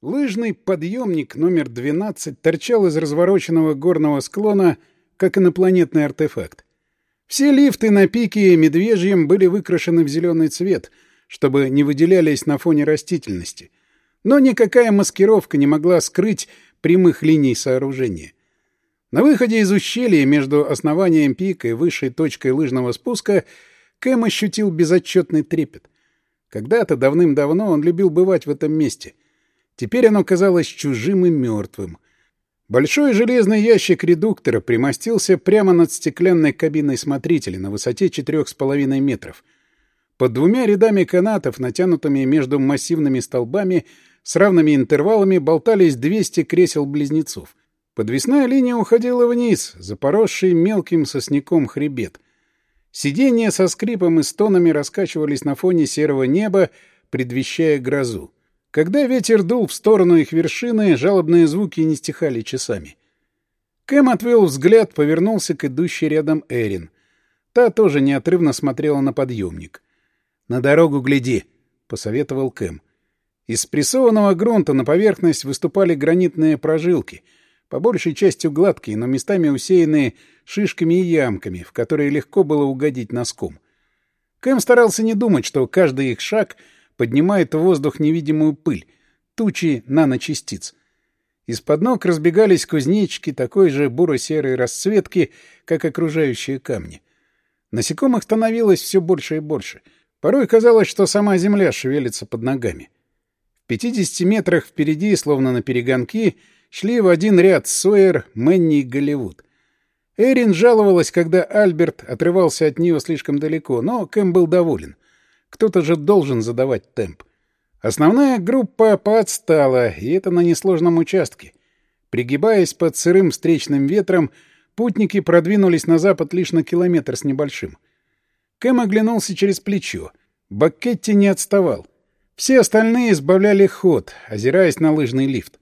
Лыжный подъемник номер 12 торчал из развороченного горного склона, как инопланетный артефакт. Все лифты на пике Медвежьем были выкрашены в зеленый цвет, чтобы не выделялись на фоне растительности. Но никакая маскировка не могла скрыть прямых линий сооружения. На выходе из ущелья между основанием пика и высшей точкой лыжного спуска Кэм ощутил безотчетный трепет. Когда-то давным-давно он любил бывать в этом месте. Теперь оно казалось чужим и мертвым. Большой железный ящик редуктора примостился прямо над стеклянной кабиной смотрителя на высоте четырех с половиной метров. Под двумя рядами канатов, натянутыми между массивными столбами, с равными интервалами болтались 200 кресел-близнецов. Подвесная линия уходила вниз, запоросший мелким сосняком хребет. Сиденья со скрипом и стонами раскачивались на фоне серого неба, предвещая грозу. Когда ветер дул в сторону их вершины, жалобные звуки не стихали часами. Кэм отвел взгляд, повернулся к идущей рядом Эрин. Та тоже неотрывно смотрела на подъемник. — На дорогу гляди, — посоветовал Кэм. Из спрессованного грунта на поверхность выступали гранитные прожилки — по большей части гладкие, но местами усеянные шишками и ямками, в которые легко было угодить носком. Кэм старался не думать, что каждый их шаг поднимает в воздух невидимую пыль, тучи наночастиц. Из-под ног разбегались кузнечики такой же буро-серой расцветки, как окружающие камни. Насекомых становилось все больше и больше. Порой казалось, что сама земля шевелится под ногами. В пятидесяти метрах впереди, словно на перегонки, шли в один ряд Сойер, Мэнни и Голливуд. Эрин жаловалась, когда Альберт отрывался от нее слишком далеко, но Кэм был доволен. Кто-то же должен задавать темп. Основная группа поотстала, и это на несложном участке. Пригибаясь под сырым встречным ветром, путники продвинулись на запад лишь на километр с небольшим. Кэм оглянулся через плечо. Баккетти не отставал. Все остальные избавляли ход, озираясь на лыжный лифт.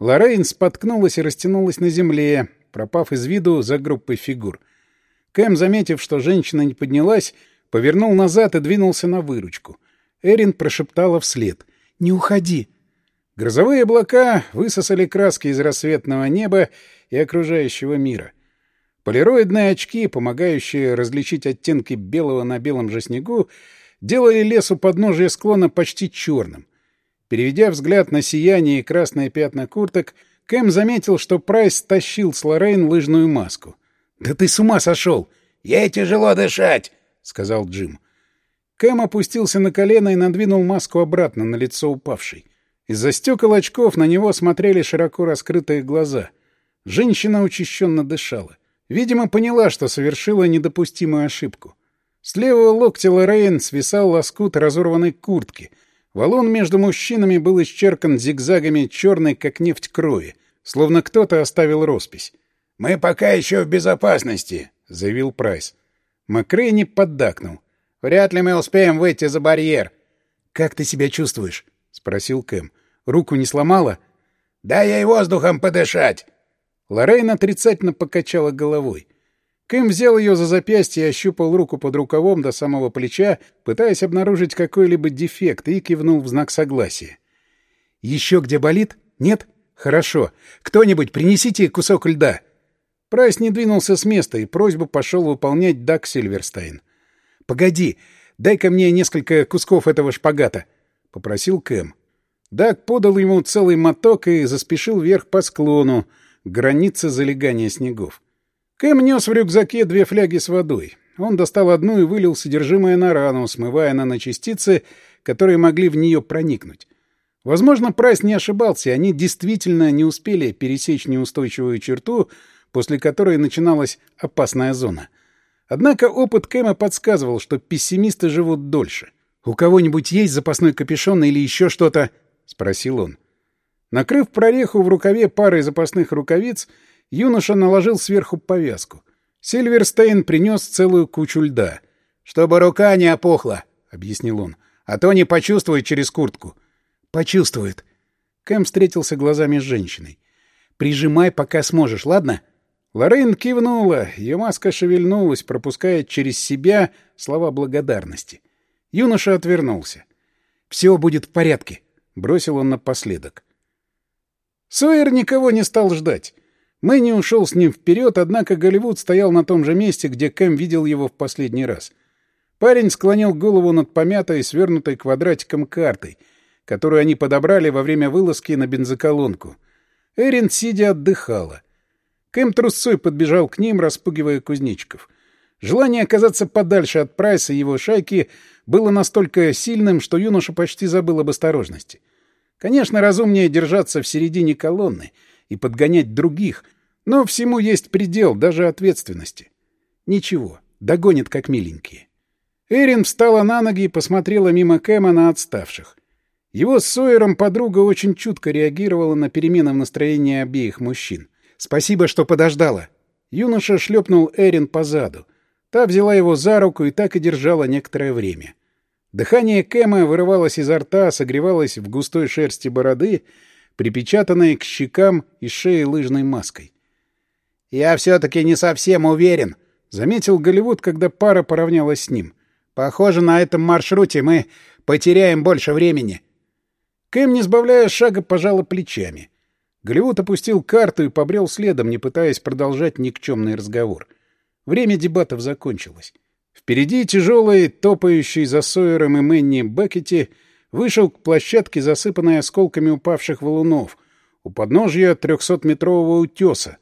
Лоррейн споткнулась и растянулась на земле, пропав из виду за группой фигур. Кэм, заметив, что женщина не поднялась, повернул назад и двинулся на выручку. Эрин прошептала вслед. «Не уходи!» Грозовые облака высосали краски из рассветного неба и окружающего мира. Полироидные очки, помогающие различить оттенки белого на белом же снегу, делали лес у подножия склона почти черным. Переведя взгляд на сияние и красные пятна курток, Кэм заметил, что Прайс стащил с Лоррейн лыжную маску. «Да ты с ума сошел! Ей тяжело дышать!» — сказал Джим. Кэм опустился на колено и надвинул маску обратно на лицо упавшей. Из-за стекол очков на него смотрели широко раскрытые глаза. Женщина учащенно дышала. Видимо, поняла, что совершила недопустимую ошибку. С левого локтя Лоррейн свисал лоскут разорванной куртки — Валун между мужчинами был исчеркан зигзагами черной, как нефть крови, словно кто-то оставил роспись. «Мы пока еще в безопасности», — заявил Прайс. Макрейни поддакнул. «Вряд ли мы успеем выйти за барьер». «Как ты себя чувствуешь?» — спросил Кэм. «Руку не сломала?» «Дай ей воздухом подышать!» Лоррейн отрицательно покачала головой. Кэм взял ее за запястье и ощупал руку под рукавом до самого плеча, пытаясь обнаружить какой-либо дефект, и кивнул в знак согласия. «Еще где болит? Нет? Хорошо. Кто-нибудь принесите кусок льда!» Прайс не двинулся с места, и просьбу пошел выполнять Дак Сильверстайн. «Погоди, дай-ка мне несколько кусков этого шпагата», — попросил Кэм. Дак подал ему целый моток и заспешил вверх по склону, к границе залегания снегов. Кэм нес в рюкзаке две фляги с водой. Он достал одну и вылил содержимое на рану, смывая наночастицы, которые могли в нее проникнуть. Возможно, Прайс не ошибался, они действительно не успели пересечь неустойчивую черту, после которой начиналась опасная зона. Однако опыт Кэма подсказывал, что пессимисты живут дольше. «У кого-нибудь есть запасной капюшон или еще что-то?» — спросил он. Накрыв прореху в рукаве парой запасных рукавиц, юноша наложил сверху повязку. Сильверстейн принес целую кучу льда. «Чтобы рука не опухла», — объяснил он, — «а то не почувствует через куртку». «Почувствует». Кэм встретился глазами с женщиной. «Прижимай, пока сможешь, ладно?» Лоррейн кивнула, ее маска шевельнулась, пропуская через себя слова благодарности. Юноша отвернулся. «Все будет в порядке», — бросил он напоследок. Сойер никого не стал ждать. Мэнни ушел с ним вперед, однако Голливуд стоял на том же месте, где Кэм видел его в последний раз. Парень склонил голову над помятой, свернутой квадратиком картой, которую они подобрали во время вылазки на бензоколонку. Эрин, сидя, отдыхала. Кэм трусцой подбежал к ним, распугивая кузнечиков. Желание оказаться подальше от Прайса и его шайки было настолько сильным, что юноша почти забыл об осторожности. Конечно, разумнее держаться в середине колонны и подгонять других, но всему есть предел, даже ответственности. Ничего, догонит как миленькие. Эрин встала на ноги и посмотрела мимо Кэма на отставших. Его с Сойером подруга очень чутко реагировала на перемены в настроении обеих мужчин. «Спасибо, что подождала». Юноша шлепнул Эрин по заду. Та взяла его за руку и так и держала некоторое время. Дыхание Кэма вырывалось изо рта, согревалось в густой шерсти бороды, припечатанной к щекам и шее лыжной маской. «Я все-таки не совсем уверен», — заметил Голливуд, когда пара поравнялась с ним. «Похоже, на этом маршруте мы потеряем больше времени». Кэм, не сбавляя шага, пожала плечами. Голливуд опустил карту и побрел следом, не пытаясь продолжать никчемный разговор. Время дебатов закончилось. Впереди тяжелый, топающий за Сойером и Мэнни Беккетти, вышел к площадке, засыпанной осколками упавших валунов, у подножья трехсотметрового утеса,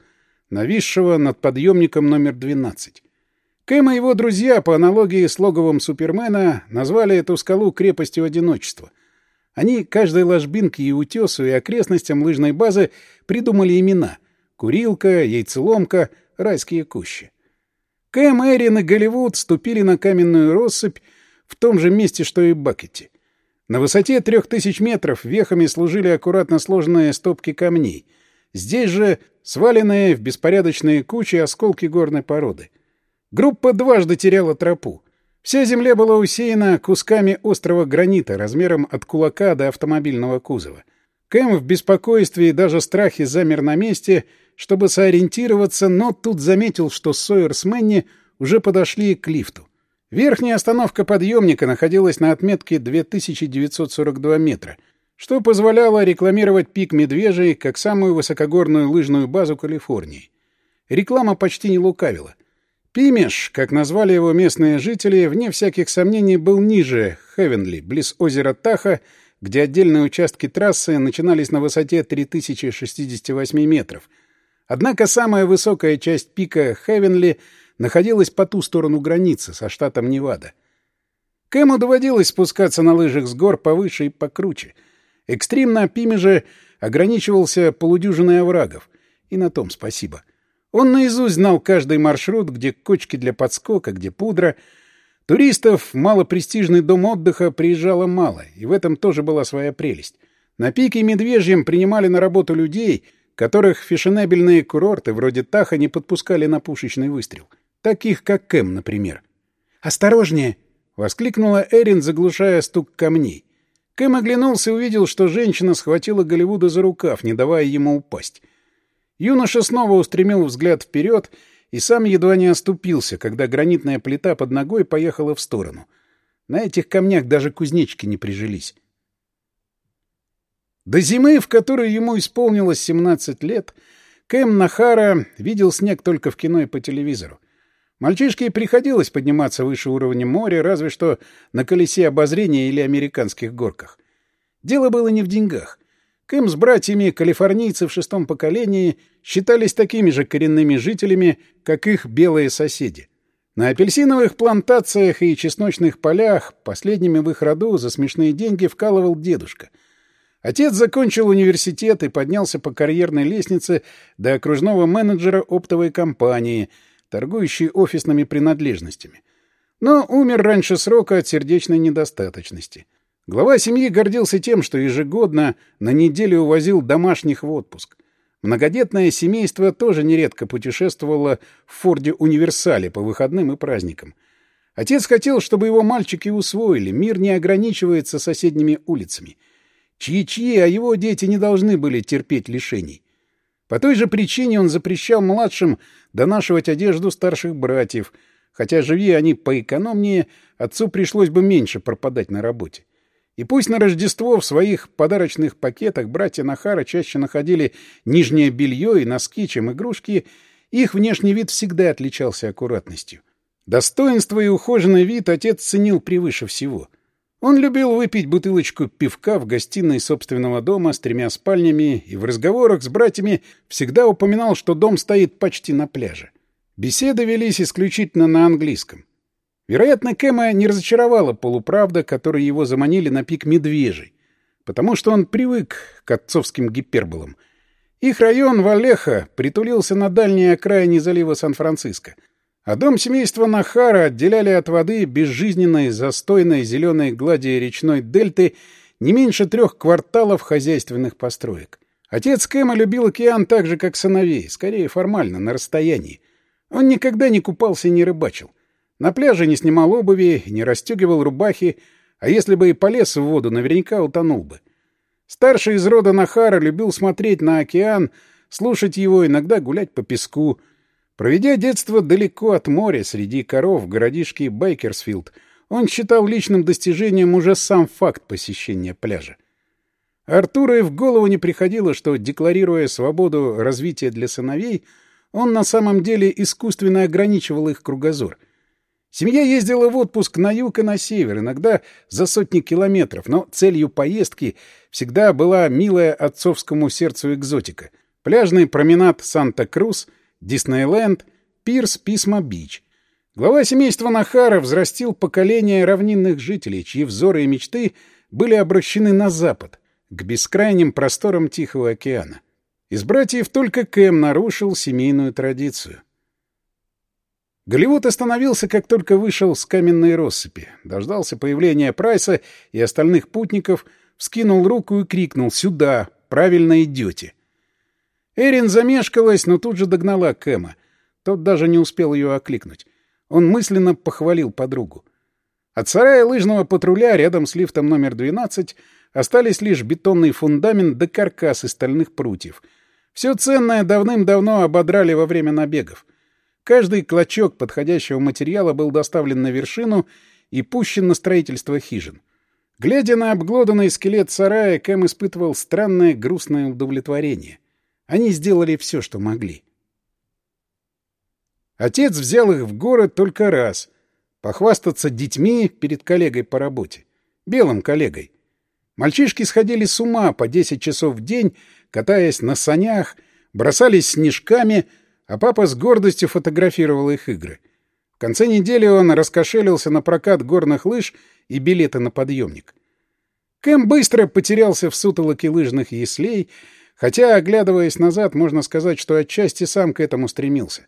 нависшего над подъемником номер 12. Кэм и его друзья, по аналогии с логовом Супермена, назвали эту скалу крепостью одиночества. Они каждой ложбинке и утесу и окрестностям лыжной базы придумали имена — Курилка, Яйцеломка, Райские кущи. Кэм, Эрин и Голливуд ступили на каменную россыпь в том же месте, что и Бакетти. На высоте трех тысяч метров вехами служили аккуратно сложенные стопки камней. Здесь же сваленные в беспорядочные кучи осколки горной породы. Группа дважды теряла тропу. Вся земля была усеяна кусками острого гранита размером от кулака до автомобильного кузова. Кэм в беспокойстве и даже страхе замер на месте — чтобы сориентироваться, но тут заметил, что Сойер с Мэнни уже подошли к лифту. Верхняя остановка подъемника находилась на отметке 2942 метра, что позволяло рекламировать пик Медвежий как самую высокогорную лыжную базу Калифорнии. Реклама почти не лукавила. Пимеш, как назвали его местные жители, вне всяких сомнений был ниже Хевенли, близ озера Таха, где отдельные участки трассы начинались на высоте 3068 метров — Однако самая высокая часть пика Хевенли находилась по ту сторону границы со штатом Невада. Кэму доводилось спускаться на лыжах с гор повыше и покруче. Экстрим на Пиме же ограничивался полудюжиной оврагов. И на том спасибо. Он наизусть знал каждый маршрут, где кочки для подскока, где пудра. Туристов в малопрестижный дом отдыха приезжало мало, и в этом тоже была своя прелесть. На пике Медвежьем принимали на работу людей — которых фешенебельные курорты вроде Таха не подпускали на пушечный выстрел. Таких, как Кэм, например. «Осторожнее!» — воскликнула Эрин, заглушая стук камней. Кэм оглянулся и увидел, что женщина схватила Голливуда за рукав, не давая ему упасть. Юноша снова устремил взгляд вперед и сам едва не оступился, когда гранитная плита под ногой поехала в сторону. На этих камнях даже кузнечки не прижились. До зимы, в которой ему исполнилось 17 лет, Кэм Нахара видел снег только в кино и по телевизору. Мальчишке приходилось подниматься выше уровня моря, разве что на колесе обозрения или американских горках. Дело было не в деньгах. Кэм с братьями калифорнийцы в шестом поколении считались такими же коренными жителями, как их белые соседи. На апельсиновых плантациях и чесночных полях последними в их роду за смешные деньги вкалывал дедушка — Отец закончил университет и поднялся по карьерной лестнице до окружного менеджера оптовой компании, торгующей офисными принадлежностями. Но умер раньше срока от сердечной недостаточности. Глава семьи гордился тем, что ежегодно на неделю увозил домашних в отпуск. Многодетное семейство тоже нередко путешествовало в Форде Универсале по выходным и праздникам. Отец хотел, чтобы его мальчики усвоили, мир не ограничивается соседними улицами — Чьи-чьи, а его дети не должны были терпеть лишений. По той же причине он запрещал младшим донашивать одежду старших братьев, хотя живи они поэкономнее, отцу пришлось бы меньше пропадать на работе. И пусть на Рождество в своих подарочных пакетах братья Нахара чаще находили нижнее белье и носки, чем игрушки, их внешний вид всегда отличался аккуратностью. Достоинство и ухоженный вид отец ценил превыше всего. Он любил выпить бутылочку пивка в гостиной собственного дома с тремя спальнями и в разговорах с братьями всегда упоминал, что дом стоит почти на пляже. Беседы велись исключительно на английском. Вероятно, Кэма не разочаровала полуправда, которой его заманили на пик медвежий, потому что он привык к отцовским гиперболам. Их район Валеха притулился на дальней окраине залива Сан-Франциско, а дом семейства Нахара отделяли от воды безжизненной, застойной зеленой глади речной дельты не меньше трех кварталов хозяйственных построек. Отец Кэма любил океан так же, как сыновей, скорее формально, на расстоянии. Он никогда не купался и не рыбачил. На пляже не снимал обуви, не расстегивал рубахи, а если бы и полез в воду, наверняка утонул бы. Старший из рода Нахара любил смотреть на океан, слушать его, иногда гулять по песку. Проведя детство далеко от моря, среди коров в городишке Байкерсфилд, он считал личным достижением уже сам факт посещения пляжа. Артуру и в голову не приходило, что, декларируя свободу развития для сыновей, он на самом деле искусственно ограничивал их кругозор — Семья ездила в отпуск на юг и на север, иногда за сотни километров, но целью поездки всегда была милая отцовскому сердцу экзотика. Пляжный променад Санта-Крус, Диснейленд, пирс Писма-Бич. Глава семейства Нахара взрастил поколение равнинных жителей, чьи взоры и мечты были обращены на запад, к бескрайним просторам Тихого океана. Из братьев только Кэм нарушил семейную традицию. Голливуд остановился, как только вышел с каменной россыпи, дождался появления Прайса и остальных путников, вскинул руку и крикнул «Сюда! Правильно идете!». Эрин замешкалась, но тут же догнала Кэма. Тот даже не успел ее окликнуть. Он мысленно похвалил подругу. От сарая лыжного патруля рядом с лифтом номер 12 остались лишь бетонный фундамент да каркас из стальных прутьев. Все ценное давным-давно ободрали во время набегов. Каждый клочок подходящего материала был доставлен на вершину и пущен на строительство хижин. Глядя на обглоданный скелет сарая, Кэм испытывал странное грустное удовлетворение. Они сделали все, что могли. Отец взял их в город только раз — похвастаться детьми перед коллегой по работе. Белым коллегой. Мальчишки сходили с ума по 10 часов в день, катаясь на санях, бросались снежками — а папа с гордостью фотографировал их игры. В конце недели он раскошелился на прокат горных лыж и билеты на подъемник. Кэм быстро потерялся в сутолоке лыжных яслей, хотя, оглядываясь назад, можно сказать, что отчасти сам к этому стремился.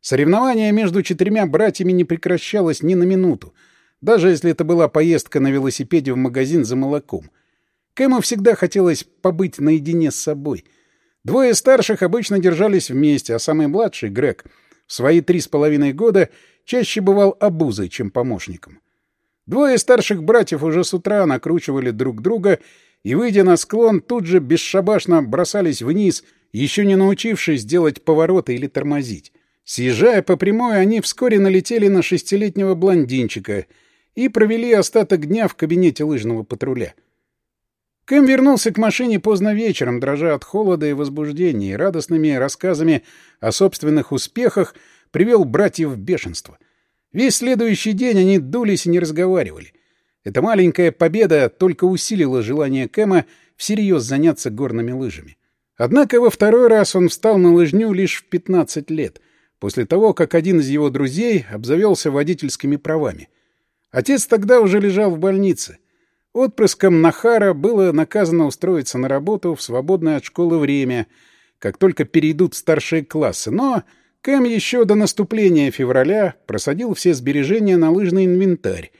Соревнование между четырьмя братьями не прекращалось ни на минуту, даже если это была поездка на велосипеде в магазин за молоком. Кэму всегда хотелось побыть наедине с собой — Двое старших обычно держались вместе, а самый младший, Грег, в свои три с половиной года чаще бывал обузой, чем помощником. Двое старших братьев уже с утра накручивали друг друга и, выйдя на склон, тут же бесшабашно бросались вниз, еще не научившись делать повороты или тормозить. Съезжая по прямой, они вскоре налетели на шестилетнего блондинчика и провели остаток дня в кабинете лыжного патруля — Кэм вернулся к машине поздно вечером, дрожа от холода и возбуждения, и радостными рассказами о собственных успехах привел братьев в бешенство. Весь следующий день они дулись и не разговаривали. Эта маленькая победа только усилила желание Кэма всерьез заняться горными лыжами. Однако во второй раз он встал на лыжню лишь в 15 лет, после того, как один из его друзей обзавелся водительскими правами. Отец тогда уже лежал в больнице — Отпрыском Нахара было наказано устроиться на работу в свободное от школы время, как только перейдут старшие классы, но Кэм еще до наступления февраля просадил все сбережения на лыжный инвентарь,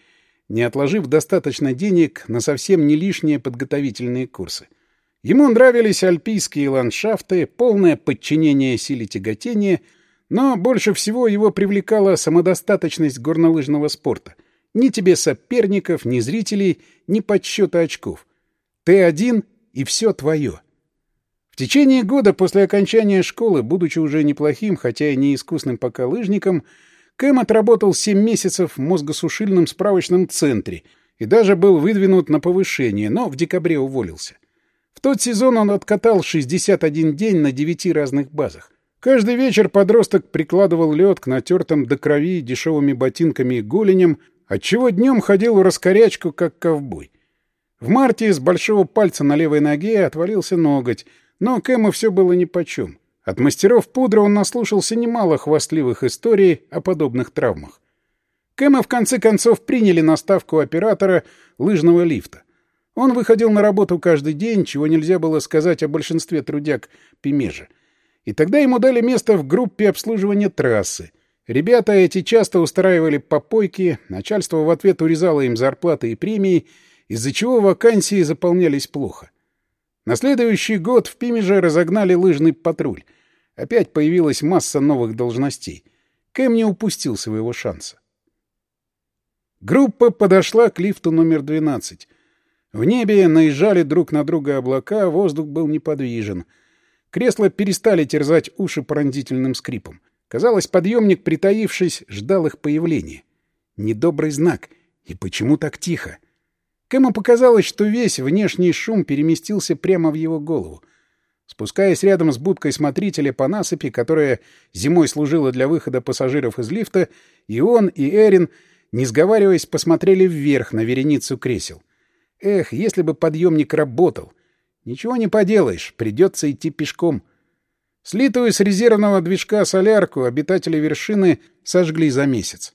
не отложив достаточно денег на совсем не лишние подготовительные курсы. Ему нравились альпийские ландшафты, полное подчинение силе тяготения, но больше всего его привлекала самодостаточность горнолыжного спорта — ни тебе соперников, ни зрителей, ни подсчета очков. Ты один, и все твое. В течение года после окончания школы, будучи уже неплохим, хотя и не искусным пока лыжником, Кэм отработал 7 месяцев в мозгосушильном справочном центре и даже был выдвинут на повышение, но в декабре уволился. В тот сезон он откатал 61 день на девяти разных базах. Каждый вечер подросток прикладывал лед к натертым до крови дешевыми ботинками и голеням, отчего днем ходил в раскорячку, как ковбой. В марте с большого пальца на левой ноге отвалился ноготь, но Кэму все было нипочем. От мастеров пудра он наслушался немало хвастливых историй о подобных травмах. Кэма в конце концов приняли на ставку оператора лыжного лифта. Он выходил на работу каждый день, чего нельзя было сказать о большинстве трудяг Пимежа. И тогда ему дали место в группе обслуживания трассы. Ребята эти часто устраивали попойки, начальство в ответ урезало им зарплаты и премии, из-за чего вакансии заполнялись плохо. На следующий год в Пимеже разогнали лыжный патруль. Опять появилась масса новых должностей. Кэм не упустил своего шанса. Группа подошла к лифту номер 12. В небе наезжали друг на друга облака, воздух был неподвижен. Кресла перестали терзать уши пронзительным скрипом. Казалось, подъемник, притаившись, ждал их появления. Недобрый знак. И почему так тихо? Кэму показалось, что весь внешний шум переместился прямо в его голову. Спускаясь рядом с будкой смотрителя по насыпи, которая зимой служила для выхода пассажиров из лифта, и он, и Эрин — не сговариваясь, посмотрели вверх на вереницу кресел. Эх, если бы подъемник работал! Ничего не поделаешь, придется идти пешком. Слитую с резервного движка солярку обитатели вершины сожгли за месяц.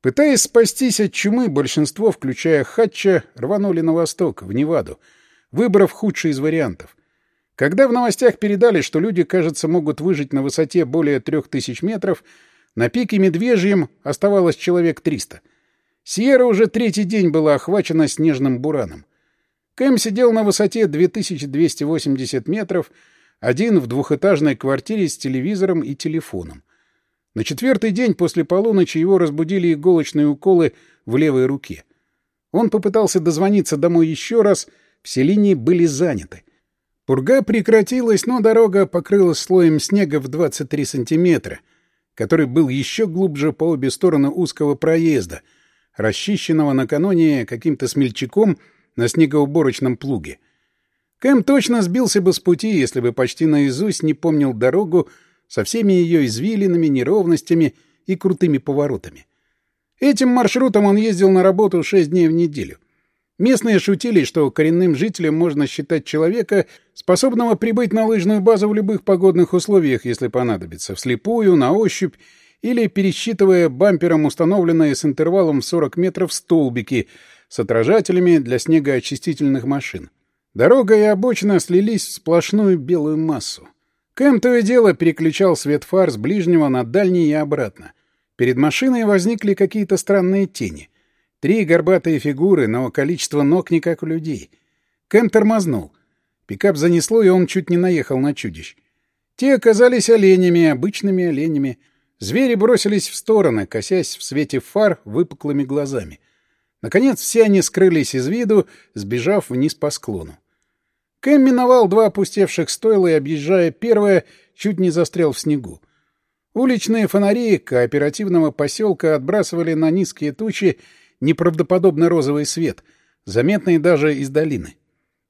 Пытаясь спастись от чумы, большинство, включая Хатча, рванули на восток, в Неваду, выбрав худший из вариантов. Когда в новостях передали, что люди, кажется, могут выжить на высоте более трех тысяч метров, на пике Медвежьем оставалось человек 300. Сьерра уже третий день была охвачена снежным бураном. Кэм сидел на высоте 2280 метров, один в двухэтажной квартире с телевизором и телефоном. На четвертый день после полуночи его разбудили иголочные уколы в левой руке. Он попытался дозвониться домой еще раз, все линии были заняты. Пурга прекратилась, но дорога покрылась слоем снега в 23 сантиметра — который был еще глубже по обе стороны узкого проезда, расчищенного накануне каким-то смельчаком на снегоуборочном плуге. Кэм точно сбился бы с пути, если бы почти наизусть не помнил дорогу со всеми ее извилинами, неровностями и крутыми поворотами. Этим маршрутом он ездил на работу шесть дней в неделю. Местные шутили, что коренным жителем можно считать человека, способного прибыть на лыжную базу в любых погодных условиях, если понадобится, вслепую, на ощупь или пересчитывая бампером установленные с интервалом в 40 метров столбики с отражателями для снегоочистительных машин. Дорога и обочина слились в сплошную белую массу. Кэм то и дело переключал свет фар с ближнего на дальний и обратно. Перед машиной возникли какие-то странные тени — Три горбатые фигуры, но количество ног не как у людей. Кэм тормознул. Пикап занесло, и он чуть не наехал на чудищ. Те оказались оленями, обычными оленями. Звери бросились в стороны, косясь в свете фар выпуклыми глазами. Наконец все они скрылись из виду, сбежав вниз по склону. Кэм миновал два опустевших стойла и, объезжая первое, чуть не застрял в снегу. Уличные фонари кооперативного поселка отбрасывали на низкие тучи неправдоподобно розовый свет, заметный даже из долины.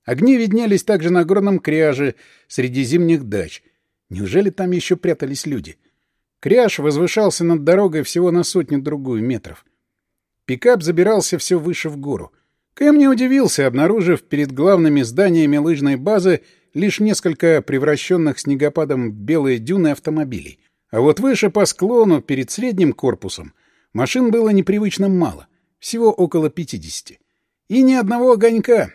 Огни виднелись также на горном кряже среди зимних дач. Неужели там еще прятались люди? Кряж возвышался над дорогой всего на сотню-другую метров. Пикап забирался все выше в гору. Кэм не удивился, обнаружив перед главными зданиями лыжной базы лишь несколько превращенных снегопадом в белые дюны автомобилей. А вот выше по склону, перед средним корпусом, машин было непривычно мало — всего около 50. И ни одного огонька.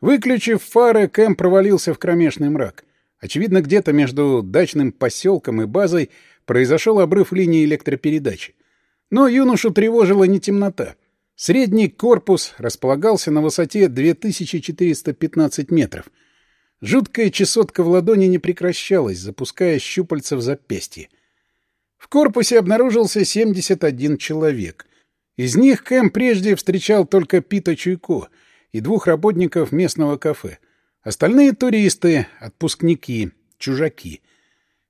Выключив фары, Кэм провалился в кромешный мрак. Очевидно, где-то между дачным поселком и базой произошел обрыв линии электропередачи. Но юношу тревожила не темнота. Средний корпус располагался на высоте 2415 метров. Жуткая чесотка в ладони не прекращалась, запуская щупальца в запястье. В корпусе обнаружился 71 человек. Из них Кэм прежде встречал только Пита Чуйко и двух работников местного кафе. Остальные — туристы, отпускники, чужаки.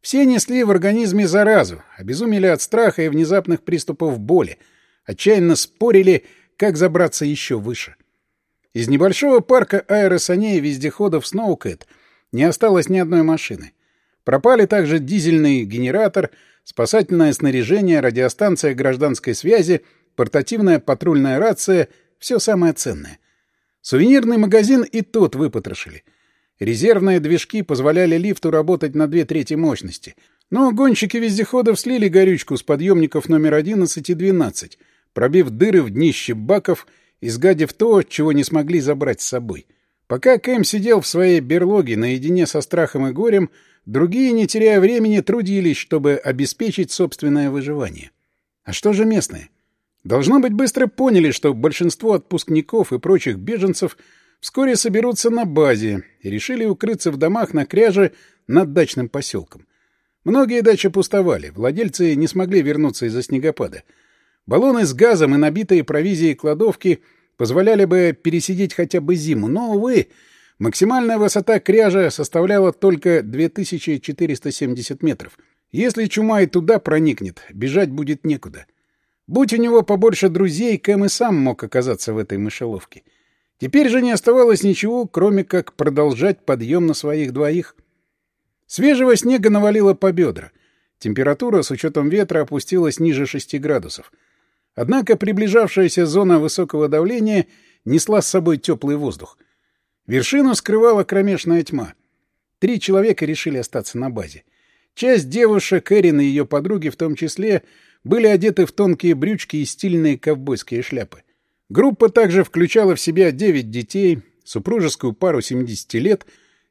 Все несли в организме заразу, обезумели от страха и внезапных приступов боли, отчаянно спорили, как забраться еще выше. Из небольшого парка аэросаней и вездеходов «Сноукэт» не осталось ни одной машины. Пропали также дизельный генератор, спасательное снаряжение, радиостанция гражданской связи, портативная патрульная рация — все самое ценное. Сувенирный магазин и тот выпотрошили. Резервные движки позволяли лифту работать на две трети мощности. Но гонщики вездеходов слили горючку с подъемников номер 11 и 12, пробив дыры в днище баков, изгадив то, чего не смогли забрать с собой. Пока Кэм сидел в своей берлоге наедине со страхом и горем, другие, не теряя времени, трудились, чтобы обеспечить собственное выживание. А что же местные? Должно быть, быстро поняли, что большинство отпускников и прочих беженцев вскоре соберутся на базе и решили укрыться в домах на кряже над дачным поселком. Многие дачи пустовали, владельцы не смогли вернуться из-за снегопада. Баллоны с газом и набитые провизией кладовки позволяли бы пересидеть хотя бы зиму, но, увы, максимальная высота кряжа составляла только 2470 метров. Если чума и туда проникнет, бежать будет некуда. Будь у него побольше друзей, Кэм и сам мог оказаться в этой мышеловке. Теперь же не оставалось ничего, кроме как продолжать подъем на своих двоих. Свежего снега навалило по бедра. Температура с учетом ветра опустилась ниже 6 градусов. Однако приближавшаяся зона высокого давления несла с собой теплый воздух. Вершину скрывала кромешная тьма. Три человека решили остаться на базе. Часть девушек, Эрин и ее подруги в том числе, были одеты в тонкие брючки и стильные ковбойские шляпы. Группа также включала в себя девять детей, супружескую пару 70 лет,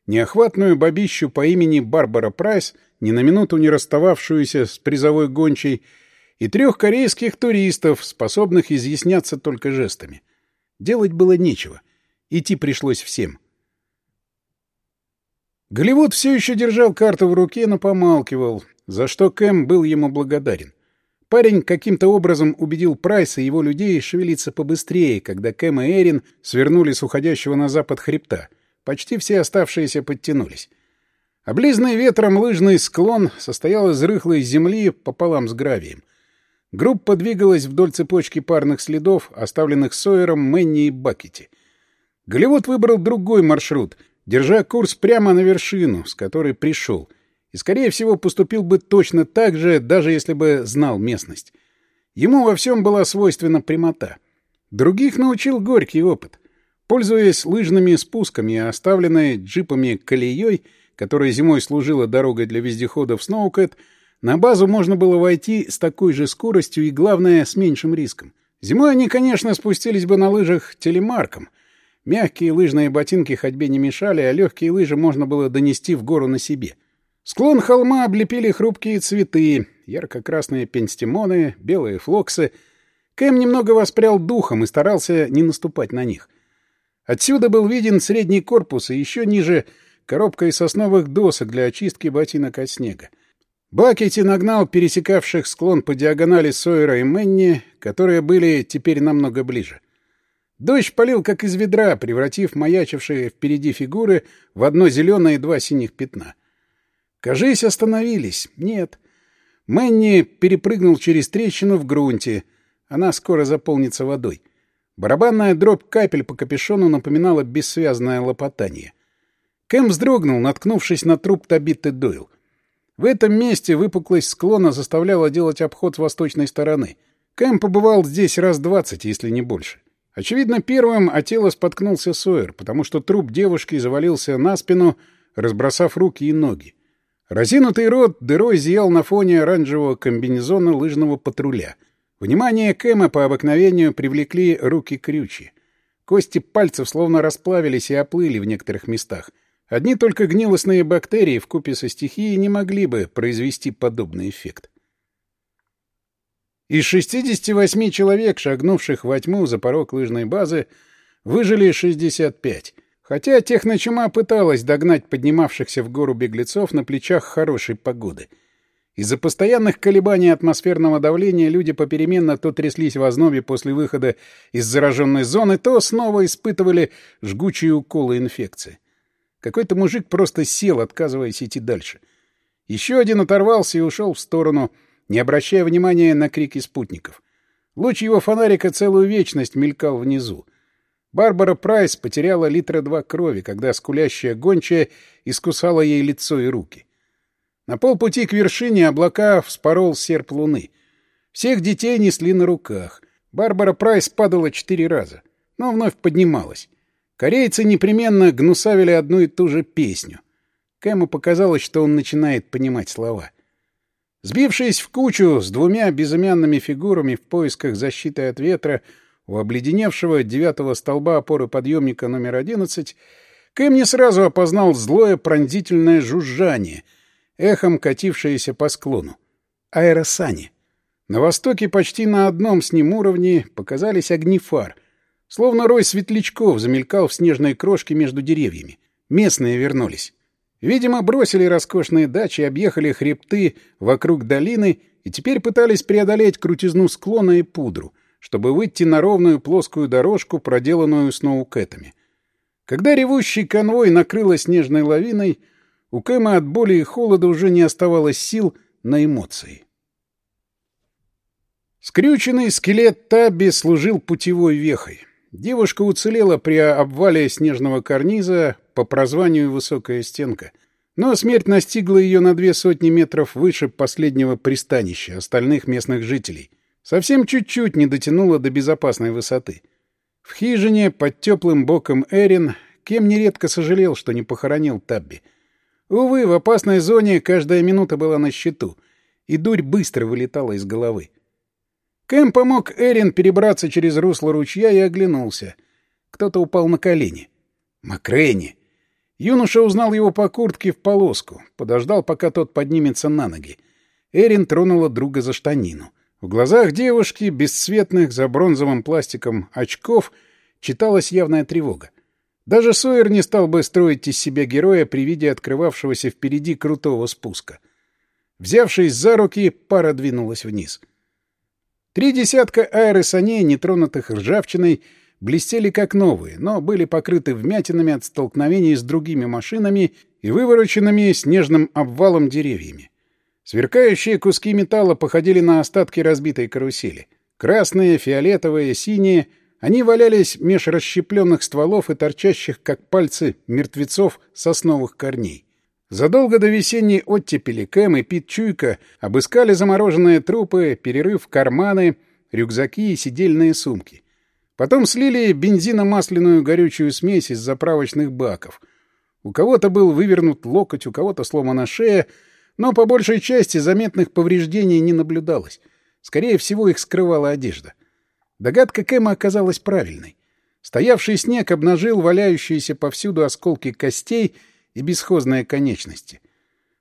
неохватную бабищу по имени Барбара Прайс, ни на минуту не расстававшуюся с призовой гончей, и трех корейских туристов, способных изъясняться только жестами. Делать было нечего. Идти пришлось всем. Голливуд все еще держал карту в руке, но помалкивал, за что Кэм был ему благодарен. Парень каким-то образом убедил Прайса и его людей шевелиться побыстрее, когда Кэм и Эрин свернули с уходящего на запад хребта. Почти все оставшиеся подтянулись. Облизанный ветром лыжный склон состоял из рыхлой земли пополам с гравием. Группа двигалась вдоль цепочки парных следов, оставленных Сойером, Мэнни и Бакетти. Голливуд выбрал другой маршрут, держа курс прямо на вершину, с которой пришел — и, скорее всего, поступил бы точно так же, даже если бы знал местность. Ему во всем была свойственна прямота. Других научил горький опыт. Пользуясь лыжными спусками и оставленной джипами колеей, которая зимой служила дорогой для вездеходов Сноукэт, на базу можно было войти с такой же скоростью и, главное, с меньшим риском. Зимой они, конечно, спустились бы на лыжах телемарком. Мягкие лыжные ботинки ходьбе не мешали, а легкие лыжи можно было донести в гору на себе — Склон холма облепили хрупкие цветы, ярко-красные пенстимоны, белые флоксы. Кэм немного воспрял духом и старался не наступать на них. Отсюда был виден средний корпус и еще ниже коробка из сосновых досок для очистки ботинок от снега. Бакетти нагнал пересекавших склон по диагонали Сойера и Мэнни, которые были теперь намного ближе. Дождь полил как из ведра, превратив маячившие впереди фигуры в одно зеленое и два синих пятна. Кажись, остановились. Нет. Мэнни перепрыгнул через трещину в грунте. Она скоро заполнится водой. Барабанная дробь капель по капюшону напоминала бессвязное лопотание. Кэм вздрогнул, наткнувшись на труп Табиты Дойл. В этом месте выпуклость склона заставляла делать обход с восточной стороны. Кэм побывал здесь раз двадцать, если не больше. Очевидно, первым о тело споткнулся Сойер, потому что труп девушки завалился на спину, разбросав руки и ноги. Разинутый рот дырой зиял на фоне оранжевого комбинезона лыжного патруля. Внимание Кэма по обыкновению привлекли руки крючи. Кости пальцев словно расплавились и оплыли в некоторых местах. Одни только гнилостные бактерии в купе со стихией не могли бы произвести подобный эффект. Из 68 человек, шагнувших во тьму за порог лыжной базы, выжили 65. Хотя техночума пыталась догнать поднимавшихся в гору беглецов на плечах хорошей погоды. Из-за постоянных колебаний атмосферного давления люди попеременно то тряслись в ознобе после выхода из зараженной зоны, то снова испытывали жгучие уколы инфекции. Какой-то мужик просто сел, отказываясь идти дальше. Еще один оторвался и ушел в сторону, не обращая внимания на крики спутников. Луч его фонарика целую вечность мелькал внизу. Барбара Прайс потеряла литра два крови, когда скулящая гончая искусала ей лицо и руки. На полпути к вершине облака вспорол серп луны. Всех детей несли на руках. Барбара Прайс падала четыре раза, но вновь поднималась. Корейцы непременно гнусавили одну и ту же песню. Кэму показалось, что он начинает понимать слова. Сбившись в кучу с двумя безымянными фигурами в поисках защиты от ветра, у обледеневшего девятого столба опоры подъемника номер одиннадцать Кэм не сразу опознал злое пронзительное жужжание, эхом катившееся по склону. Аэросани. На востоке почти на одном с ним уровне показались огни фар. Словно рой светлячков замелькал в снежной крошке между деревьями. Местные вернулись. Видимо, бросили роскошные дачи, объехали хребты вокруг долины и теперь пытались преодолеть крутизну склона и пудру — чтобы выйти на ровную плоскую дорожку, проделанную сноукэтами. Когда ревущий конвой накрыло снежной лавиной, у Кэма от боли и холода уже не оставалось сил на эмоции. Скрюченный скелет Табби служил путевой вехой. Девушка уцелела при обвале снежного карниза по прозванию «Высокая стенка», но смерть настигла ее на две сотни метров выше последнего пристанища остальных местных жителей — Совсем чуть-чуть не дотянула до безопасной высоты. В хижине под теплым боком Эрин кем нередко сожалел, что не похоронил Табби. Увы, в опасной зоне каждая минута была на счету, и дурь быстро вылетала из головы. Кэм помог Эрин перебраться через русло ручья и оглянулся. Кто-то упал на колени. Макрейни. Юноша узнал его по куртке в полоску, подождал, пока тот поднимется на ноги. Эрин тронула друга за штанину. В глазах девушки, бесцветных за бронзовым пластиком очков, читалась явная тревога. Даже Сойер не стал бы строить из себя героя при виде открывавшегося впереди крутого спуска. Взявшись за руки, пара двинулась вниз. Три десятка аэросаней, нетронутых ржавчиной, блестели как новые, но были покрыты вмятинами от столкновений с другими машинами и вывороченными снежным обвалом деревьями. Сверкающие куски металла походили на остатки разбитой карусели. Красные, фиолетовые, синие — они валялись меж расщепленных стволов и торчащих, как пальцы, мертвецов сосновых корней. Задолго до весенней оттепели Кэм и Пит Чуйка обыскали замороженные трупы, перерыв карманы, рюкзаки и сидельные сумки. Потом слили бензиномасляную горючую смесь из заправочных баков. У кого-то был вывернут локоть, у кого-то сломана шея — но по большей части заметных повреждений не наблюдалось. Скорее всего, их скрывала одежда. Догадка Кэма оказалась правильной. Стоявший снег обнажил валяющиеся повсюду осколки костей и бесхозные конечности.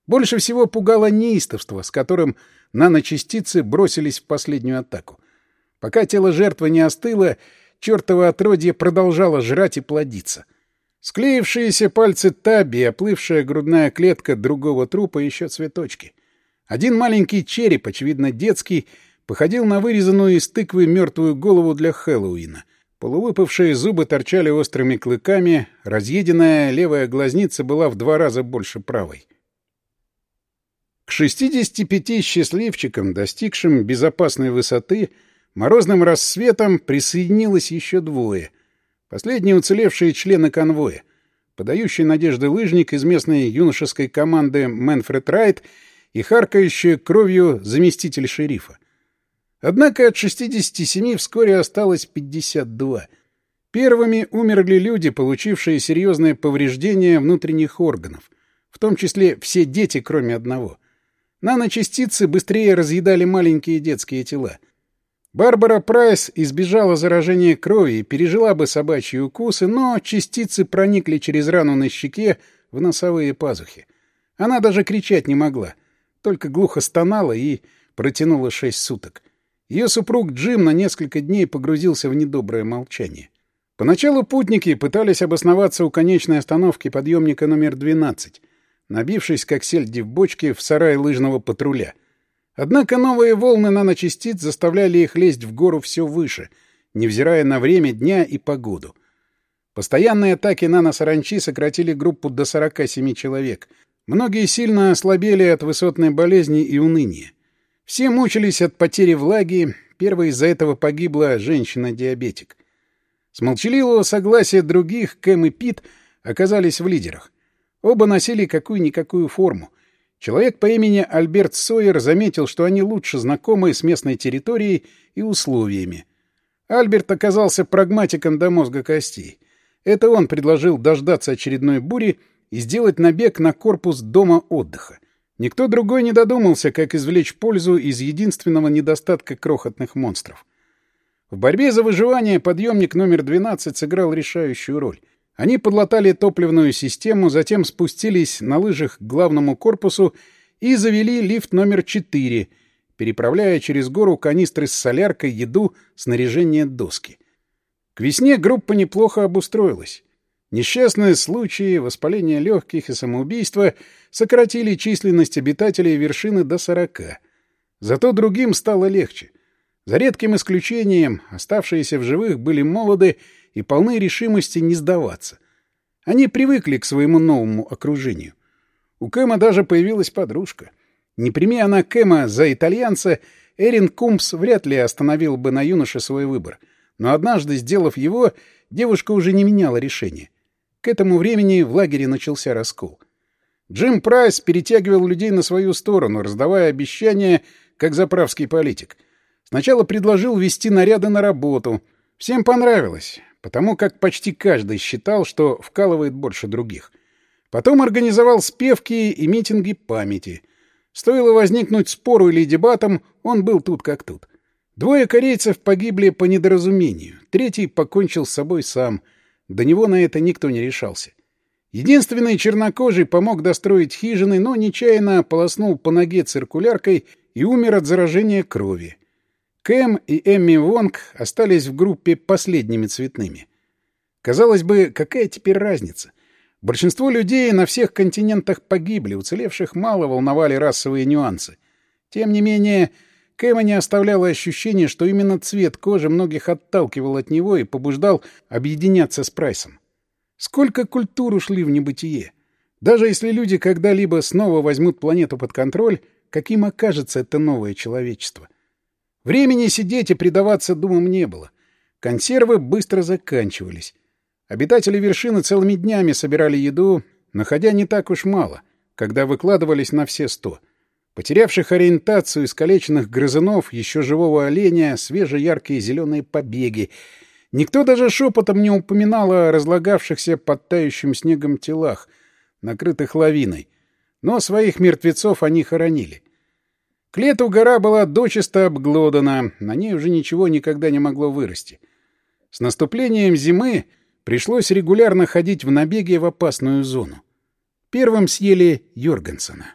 Больше всего пугало неистовство, с которым наночастицы бросились в последнюю атаку. Пока тело жертвы не остыло, чертово отродье продолжало жрать и плодиться — Склеившиеся пальцы Таби оплывшая грудная клетка другого трупа еще цветочки. Один маленький череп, очевидно детский, походил на вырезанную из тыквы мертвую голову для Хэллоуина. Полувыпавшие зубы торчали острыми клыками, разъеденная левая глазница была в два раза больше правой. К 65 счастливчикам, достигшим безопасной высоты, морозным рассветом присоединилось еще двое — Последние уцелевшие члены конвоя. Подающий надежды лыжник из местной юношеской команды Мэнфред Райт и харкающий кровью заместитель шерифа. Однако от 67 вскоре осталось 52. Первыми умерли люди, получившие серьезные повреждения внутренних органов, в том числе все дети, кроме одного. Наночастицы быстрее разъедали маленькие детские тела. Барбара Прайс избежала заражения крови и пережила бы собачьи укусы, но частицы проникли через рану на щеке в носовые пазухи. Она даже кричать не могла, только глухо стонала и протянула шесть суток. Ее супруг Джим на несколько дней погрузился в недоброе молчание. Поначалу путники пытались обосноваться у конечной остановки подъемника номер 12, набившись, как сельди в бочке, в сарай лыжного патруля — Однако новые волны наночастиц заставляли их лезть в гору все выше, невзирая на время дня и погоду. Постоянные атаки наносаранчи сократили группу до 47 человек. Многие сильно ослабели от высотной болезни и уныния. Все мучились от потери влаги, Первой из-за этого погибла женщина-диабетик. С молчаливого согласия других Кэм и Пит оказались в лидерах. Оба носили какую-никакую форму. Человек по имени Альберт Сойер заметил, что они лучше знакомы с местной территорией и условиями. Альберт оказался прагматиком до мозга костей. Это он предложил дождаться очередной бури и сделать набег на корпус дома отдыха. Никто другой не додумался, как извлечь пользу из единственного недостатка крохотных монстров. В борьбе за выживание подъемник номер 12 сыграл решающую роль. Они подлатали топливную систему, затем спустились на лыжах к главному корпусу и завели лифт номер 4, переправляя через гору канистры с соляркой, еду, снаряжение доски. К весне группа неплохо обустроилась. Несчастные случаи, воспаление легких и самоубийства сократили численность обитателей вершины до 40. Зато другим стало легче. За редким исключением, оставшиеся в живых были молоды и полны решимости не сдаваться. Они привыкли к своему новому окружению. У Кэма даже появилась подружка. Не прими она Кэма за итальянца, Эрин Кумпс вряд ли остановил бы на юноше свой выбор. Но однажды, сделав его, девушка уже не меняла решения. К этому времени в лагере начался раскол. Джим Прайс перетягивал людей на свою сторону, раздавая обещания, как заправский политик. Сначала предложил вести наряды на работу. Всем понравилось потому как почти каждый считал, что вкалывает больше других. Потом организовал спевки и митинги памяти. Стоило возникнуть спору или дебатам, он был тут как тут. Двое корейцев погибли по недоразумению, третий покончил с собой сам. До него на это никто не решался. Единственный чернокожий помог достроить хижины, но нечаянно полоснул по ноге циркуляркой и умер от заражения крови. Кэм и Эмми Вонг остались в группе последними цветными. Казалось бы, какая теперь разница? Большинство людей на всех континентах погибли, уцелевших мало волновали расовые нюансы. Тем не менее, Кэма не оставляло ощущение, что именно цвет кожи многих отталкивал от него и побуждал объединяться с Прайсом. Сколько культур ушли в небытие? Даже если люди когда-либо снова возьмут планету под контроль, каким окажется это новое человечество — Времени сидеть и предаваться думам не было. Консервы быстро заканчивались. Обитатели вершины целыми днями собирали еду, находя не так уж мало, когда выкладывались на все сто. Потерявших ориентацию, искалеченных грызунов, еще живого оленя, свежие яркие зеленые побеги. Никто даже шепотом не упоминал о разлагавшихся под тающим снегом телах, накрытых лавиной. Но своих мертвецов они хоронили. К лету гора была дочисто обглодана, на ней уже ничего никогда не могло вырасти. С наступлением зимы пришлось регулярно ходить в набеге в опасную зону. Первым съели Йоргенсона.